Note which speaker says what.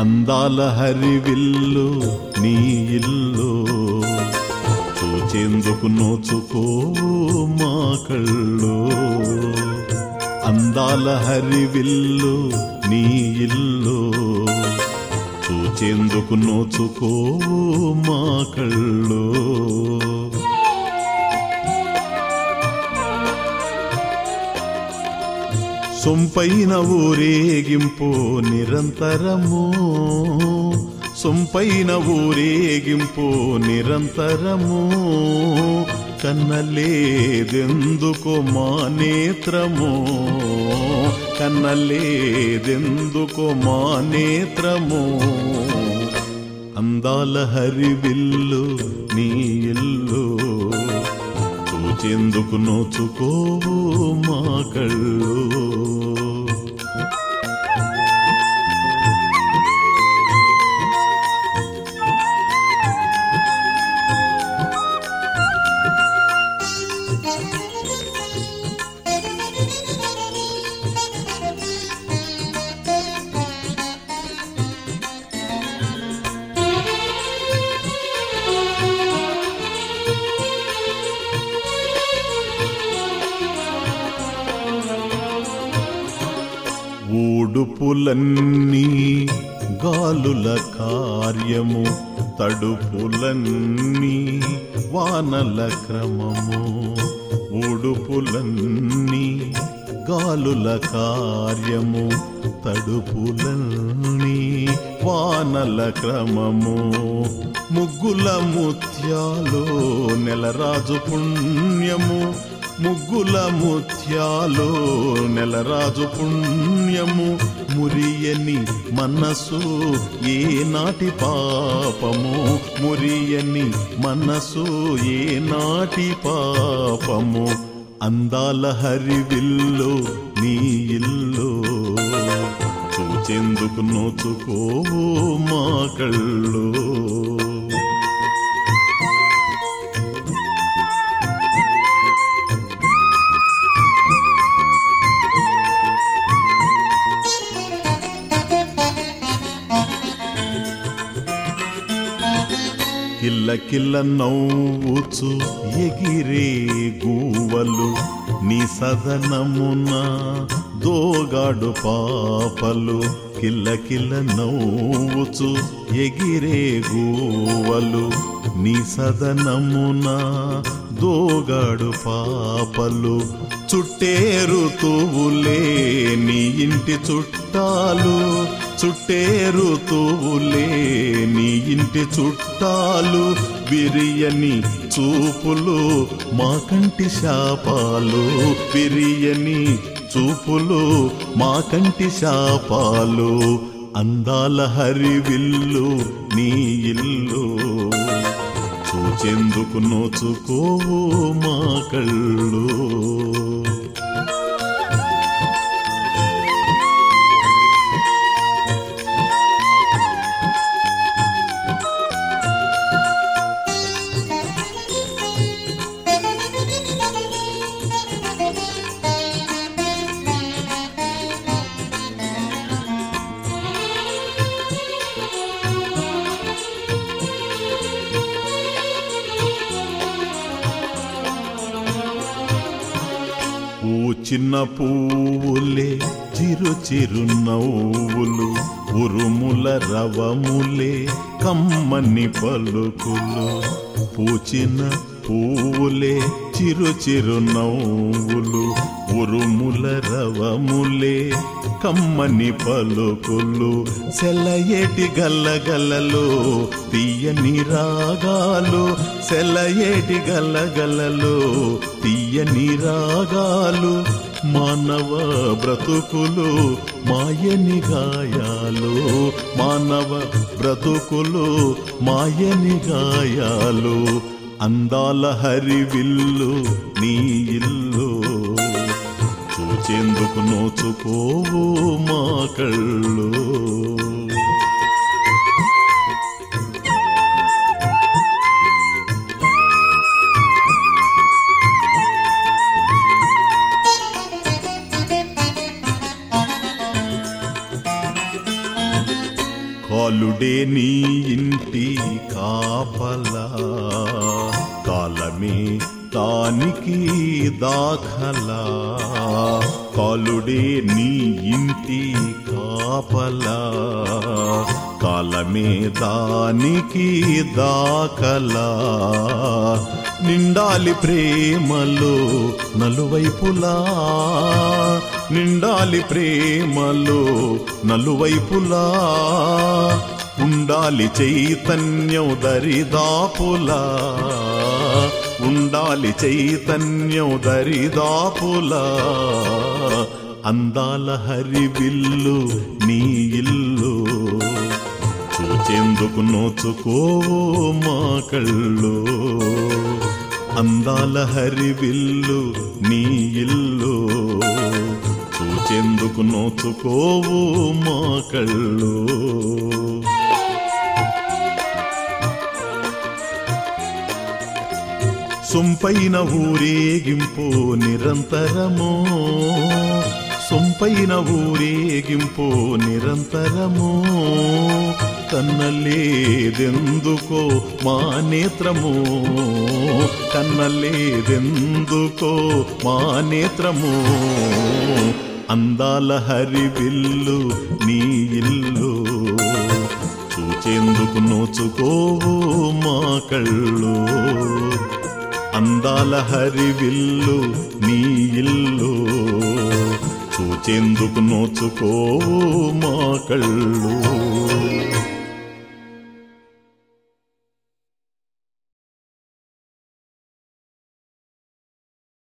Speaker 1: అందాల హరివిల్లు నీ ఇల్లు. చూచేందుకు నోచుకో మా కళ్ళు. అందాల హరివిల్లు నీ ఇల్లు. చూచేందుకు నోచుకో మా కళ్ళు. సొంపైన ఊరేగింపు నిరంతరము. సొంపైన ఊరేగింపు నిరంతరము. కన్నలేదెందుకు మా నేత్రము. కన్నలేదెందుకు మా నేత్రము. అందాల హరివిల్లు నీ ఇల్లు. చూచేందుకు నోచుకోవు మా కళ్ళు. ఊడుపులన్నీ గాలుల కార్యము తడుపులన్నీ వానల క్రమము ఉడుపులన్నీ గాలుల కార్యము తడుపులన్నీ వానల క్రమము. ముగ్గుల ముత్యాలు నెలరాజు పుణ్యము ముగ్గుల ముత్యాలు నెలరాజు పుణ్యము మురియని మనసు ఏనాటి పాపము మురియని మనసు ఏనాటి పాపము అందాల హరివిల్లు నీ ఇల్లు. చూచెందుకు నోచుకో మా కళ్ళు. కిల్ల కిల్ల నవ్వుచు ఎగిరే గూవలు నీ సదనమున దోగాడు పాపలు. కిల్ల కిల్ల నవ్వుచు ఎగిరే గూవలు నీ సదనమున దోగాడు పాపలు. చుట్టేరు తువులే నీ ఇంటి చుట్టాలు. చుట్టేరు తూవులే నీ ఇంటి చుట్టాలు విరియని చూపులు మా కంటి శాపాలు విరియని చూపులు మా కంటి శాపాలు అందాల హరివిల్లు నీ ఇల్లు. చూచెందుకు నోచుకోవు మా కళ్ళు. చిన్న పువ్వులే చిరు చిరు నవ్వులు ఉరుముల రవములే కమ్మని పలుకులు పూచిన పువ్వులే చిరు చిరు నవ్వులు ఉరుముల రవములే కమ్మని పలుకులు. సెలయేటి గల్లగలలో తీయని రాగాలు. సెలయేటి గల్లగలలో తీయని రాగాలు. మానవ బ్రతుకులు మాయని గాయాలు. మానవ బ్రతుకులు మాయని గాయాలు. అందాల హరివిల్లు నీ ఇల్లు. చూచేందుకు నోచుకోవు మా కళ్ళు. నీ కాపలా. కాలమే దానికి దాఖలా. కాలుడే నీ ఇంటి కాపలా. కాలమే దానికి దాఖలా. నిండాలి ప్రేమలో నలువైపులా. నిండాలి ప్రేమలో నలువైపులా. ఉండాలి చైతన్యం దరిదాపులా. ఉండాలి చైతన్యం దరిదాపులా. అందాల హరివిల్లు నీ ఇల్లు. చూచేందుకు నోచుకో మా కళ్ళు. అందాల హరివిల్లు నీ ఇల్లు. చూచేందుకు నోచుకోవు మా కళ్ళు. సొంపైన ఊరేగింపు నిరంతరము. సొంపైన ఊరేగింపు నిరంతరము. కన్నలేదెందుకో మా నేత్రము. కన్నలేదెందుకో మా నేత్రము. అందాల హరివిల్లు నీ ఇల్లు చూచేందుకు నోచుకోవు మా కళ్ళు. అందాల హరివిల్లు నీ ఇల్లు. చూచేందుకు నోచుకో మా కళ్ళు.